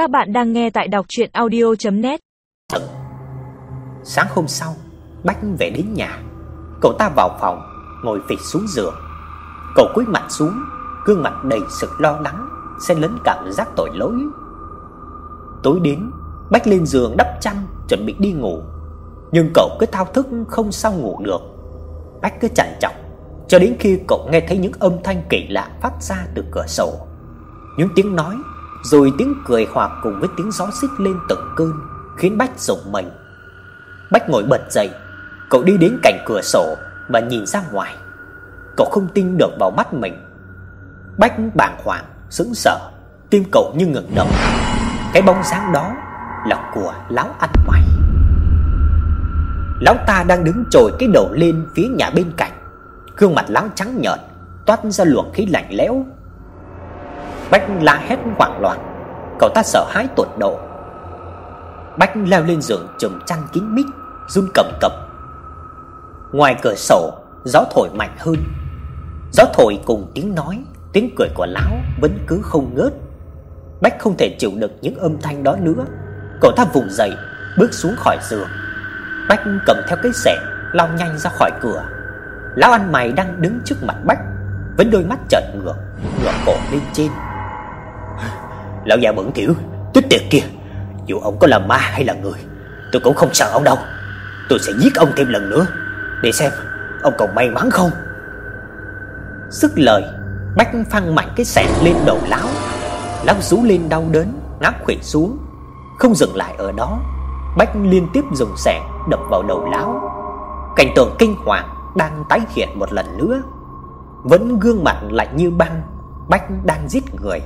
Các bạn đang nghe tại đọc audio net Sáng hôm sau, Bách về đến nhà. Cậu ta vào phòng, ngồi phịch xuống giường. Cậu cúi mặt xuống, gương mặt đầy sự lo lắng, xen lẫn cảm giác tội lỗi. Tối đến, Bách lên giường đắp chăn, chuẩn bị đi ngủ. Nhưng cậu cứ thao thức không sao ngủ được. Bách cứ chằn chọc cho đến khi cậu nghe thấy những âm thanh kỳ lạ phát ra từ cửa sổ. Những tiếng nói, rồi tiếng cười hòa cùng với tiếng gió xít lên từng cơn, khiến Bách rùng mình. Bách ngồi bật dậy, cậu đi đến cạnh cửa sổ và nhìn ra ngoài. Cậu không tin được vào mắt mình. Bách bàng hoàng, sững sờ, tim cậu như ngừng đập. Cái bóng dáng đó là của lão ăn mày. Lão ta đang đứng chồi cái đầu lên phía nhà bên cạnh. Gương mặt lão trắng nhợt, toát ra luồng khí lạnh lẽo. Bách la hét hoảng loạn, cậu ta sợ hãi tột độ. Bách leo lên giường chùm chăn kín mít, run cầm cập. Ngoài cửa sổ, gió thổi mạnh hơn. Gió thổi cùng tiếng nói, tiếng cười của lão vẫn cứ không ngớt. Bách không thể chịu được những âm thanh đó nữa. Cậu ta vùng dậy, bước xuống khỏi giường. Bách cầm theo cái xẻng lao nhanh ra khỏi cửa. Lão ăn mày đang đứng trước mặt Bách, với đôi mắt trợn ngược, ngửa cổ lên trên. Lão già bẩn kiểu, Tức tiệt kia, dù ông có là ma hay là người, tôi cũng không sợ ông đâu. Tôi sẽ giết ông thêm lần nữa, để xem ông còn may mắn không. Sức lời, Bách phăng mạnh cái xẻng lên đầu lão. Lão rú lên đau đớn, ngã khuỵu xuống. Không dừng lại ở đó, Bách liên tiếp dùng xẻng đập vào đầu lão. Cảnh tượng kinh hoàng đang tái hiện một lần nữa. Vẫn gương mặt lạnh như băng, Bách đang giết người,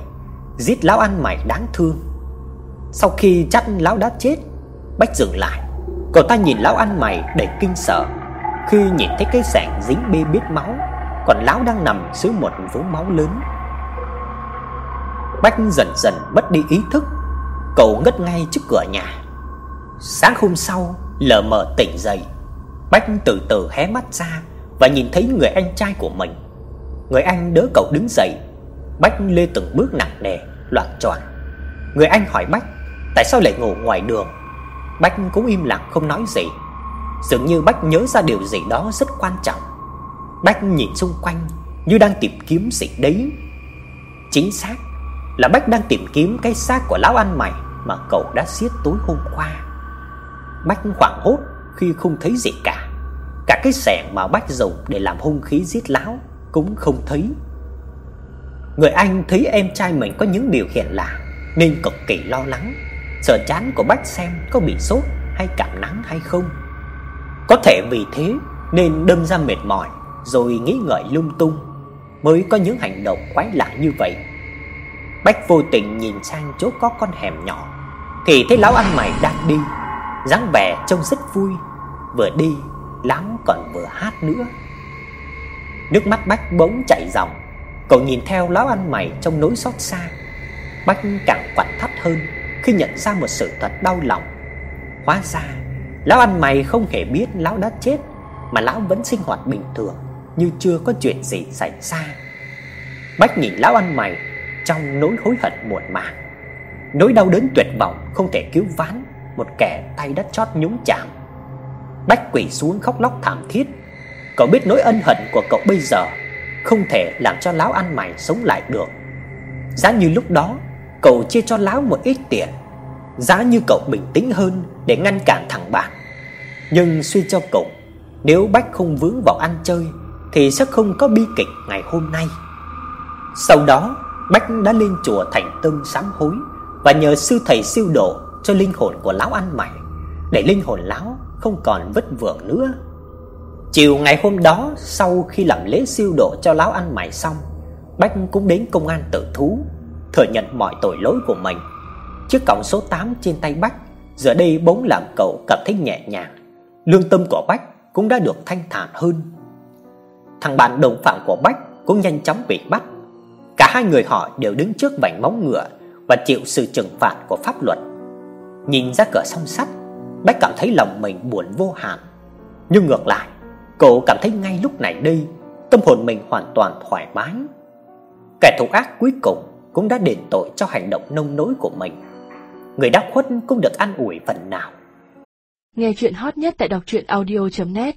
giết lão ăn mày đáng thương. Sau khi chắc lão đã chết, Bách dừng lại. Cậu ta nhìn lão ăn mày đầy kinh sợ khi nhìn thấy cái xẻng dính bê bết máu, còn lão đang nằm dưới một vũng máu lớn. Bách dần dần mất đi ý thức, cậu ngất ngay trước cửa nhà. Sáng hôm sau, lờ mờ tỉnh dậy, Bách từ từ hé mắt ra và nhìn thấy người anh trai của mình. Người anh đỡ cậu đứng dậy. Bách lê từng bước nặng nề, loạn choạng. Người anh hỏi Bách, tại sao lại ngủ ngoài đường? Bách cũng im lặng không nói gì. Dường như Bách nhớ ra điều gì đó rất quan trọng. Bách nhìn xung quanh như đang tìm kiếm gì đấy. Chính xác là Bách đang tìm kiếm cái xác của lão ăn mày mà cậu đã giết tối hôm qua. Bách hoảng hốt khi không thấy gì cả. Cả cái xẻng mà Bách dùng để làm hung khí giết lão cũng không thấy. Người anh thấy em trai mình có những biểu hiện lạ nên cực kỳ lo lắng, sợ chán của Bách xem có bị sốt hay cảm nắng hay không. Có thể vì thế nên đâm ra mệt mỏi rồi nghĩ ngợi lung tung mới có những hành động quái lạ như vậy. Bách vô tình nhìn sang chỗ có con hẻm nhỏ thì thấy lão ăn mày đang đi dáng vẻ trông rất vui, vừa đi lắm còn vừa hát nữa. Nước mắt Bách bỗng chảy ròng, cậu nhìn theo lão ăn mày trong nỗi xót xa. Bách càng quặn thắt hơn khi nhận ra một sự thật đau lòng. Hóa ra, lão ăn mày không hề biết lão đã chết, mà lão vẫn sinh hoạt bình thường như chưa có chuyện gì xảy ra. Bách nhìn lão ăn mày trong nỗi hối hận muộn màng, nỗi đau đớn tuyệt vọng không thể cứu vãn một kẻ tay đất chót nhúng chạm. Bách quỳ xuống khóc lóc thảm thiết. Cậu biết nỗi ân hận của cậu bây giờ không thể làm cho lão ăn mày sống lại được. Giá như lúc đó cậu chia cho lão một ít tiền, giá như cậu bình tĩnh hơn để ngăn cản thằng bạn. Nhưng suy cho cùng, nếu Bách không vướng vào ăn chơi thì sẽ không có bi kịch ngày hôm nay. Sau đó, Bách đã lên chùa Thành Tâm sám hối và nhờ sư thầy siêu độ cho linh hồn của lão ăn mày, để linh hồn lão không còn vất vưởng nữa. Chiều ngày hôm đó, sau khi làm lễ siêu độ cho lão ăn mày xong, Bách cũng đến công an tự thú, thừa nhận mọi tội lỗi của mình. Chiếc còng số 8 trên tay Bách giờ đây bỗng làm cậu cảm thấy nhẹ nhàng. Lương tâm của Bách cũng đã được thanh thản hơn. Thằng bạn đồng phạm của Bách cũng nhanh chóng bị bắt. Cả hai người họ đều đứng trước vành móng ngựa và chịu sự trừng phạt của pháp luật. Nhìn ra cửa song sắt, Bách cảm thấy lòng mình buồn vô hạn. Nhưng ngược lại, cậu cảm thấy ngay lúc này đây, tâm hồn mình hoàn toàn thoải mái. Kẻ thù ác cuối cùng cũng đã đền tội cho hành động nông nỗi của mình. người đã khuất cũng được an ủi phần nào. Nghe chuyện hot nhất tại đọc audio net